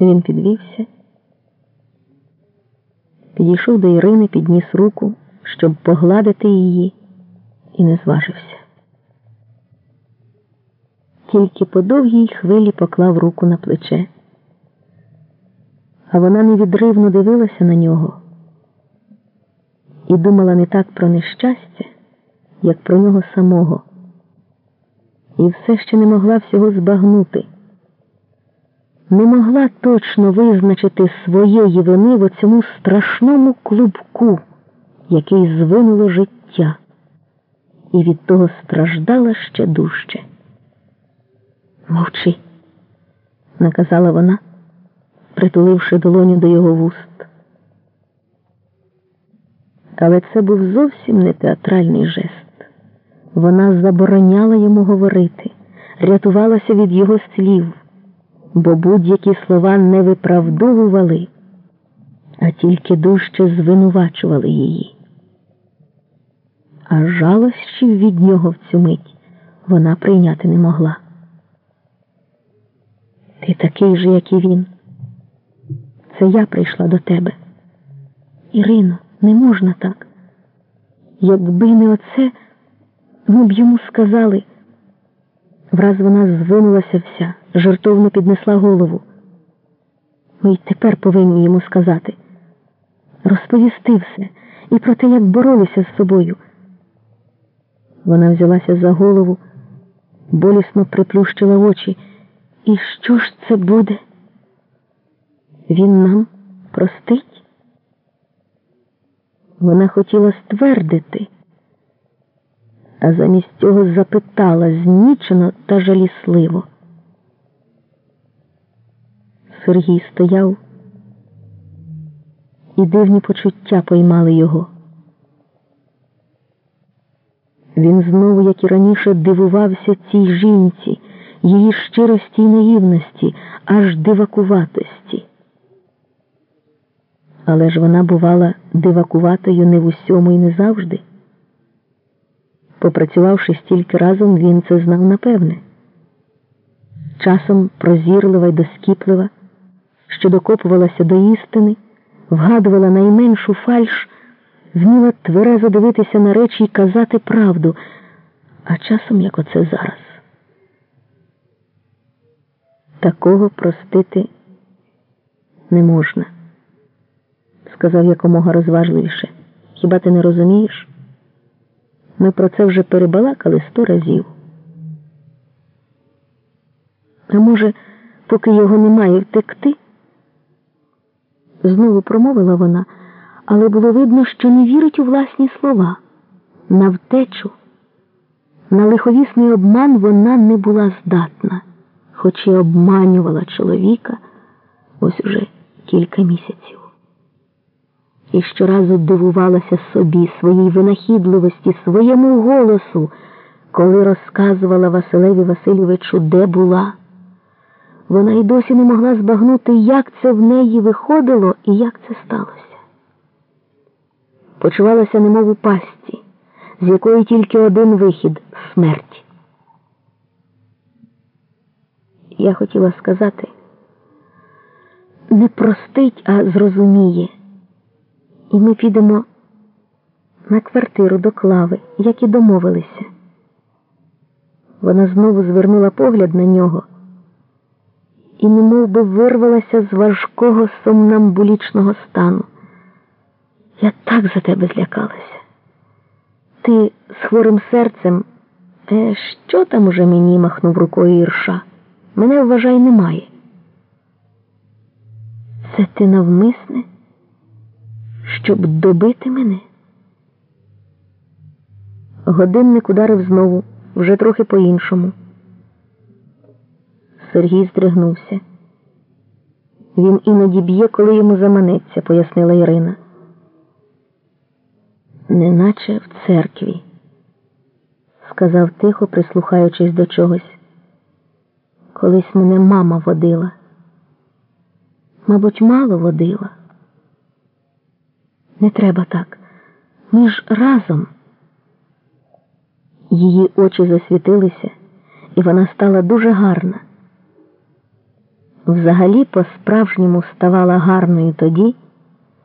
Він підвівся, підійшов до Ірини, підніс руку, щоб погладити її, і не зважився. Тільки по довгій хвилі поклав руку на плече, а вона невідривно дивилася на нього і думала не так про нещастя, як про нього самого, і все ще не могла всього збагнути не могла точно визначити своєї вини в цьому страшному клубку, який звинуло життя, і від того страждала ще дужче. Мовчи, наказала вона, притуливши долоню до його вуст. Але це був зовсім не театральний жест. Вона забороняла йому говорити, рятувалася від його слів бо будь-які слова не виправдовували, а тільки дужче звинувачували її. А жалощів від нього в цю мить вона прийняти не могла. Ти такий же, як і він. Це я прийшла до тебе. Ірино, не можна так. Якби не оце, ми б йому сказали. Враз вона звинулася вся, жартовно піднесла голову. Ми й тепер повинні йому сказати розповісти все і про те, як боролися з собою. Вона взялася за голову, болісно приплющила очі. І що ж це буде? Він нам простить? Вона хотіла ствердити а замість цього запитала знічено та жалісливо. Сергій стояв, і дивні почуття поймали його. Він знову, як і раніше, дивувався цій жінці, її щирості й наївності, аж дивакуватості. Але ж вона бувала дивакуватою не в усьому і не завжди. Попрацювавши стільки разом, він це знав напевне. Часом прозірлива й доскіплива, що докопувалася до істини, вгадувала найменшу фальш, вміла тверезо дивитися на речі і казати правду, а часом, як оце зараз. Такого простити не можна, сказав якомога розважливіше. Хіба ти не розумієш? Ми про це вже перебалакали сто разів. А може, поки його немає втекти? Знову промовила вона, але було видно, що не вірить у власні слова. На втечу, на лиховісний обман вона не була здатна, хоч і обманювала чоловіка ось уже кілька місяців і щоразу дивувалася собі, своїй винахідливості, своєму голосу, коли розказувала Василеві Васильовичу, де була. Вона й досі не могла збагнути, як це в неї виходило і як це сталося. Почувалася немов у пасті, з якої тільки один вихід смерть. Я хотіла сказати, не простить, а зрозуміє. І ми підемо на квартиру до клави, як і домовилися. Вона знову звернула погляд на нього і немов би вирвалася з важкого сомнамбулічного стану. Я так за тебе злякалася. Ти з хворим серцем, е, що там уже мені махнув рукою Ірша? Мене вважай немає. Це ти навмисне? Щоб добити мене. Годинник ударив знову, вже трохи по-іншому. Сергій здригнувся. Він іноді б'є, коли йому заманеться, пояснила Ірина. Неначе в церкві, сказав тихо, прислухаючись до чогось. Колись мене мама водила. Мабуть, мало водила. Не треба так. Ми ж разом. Її очі засвітилися, і вона стала дуже гарна. взагалі по-справжньому ставала гарною тоді,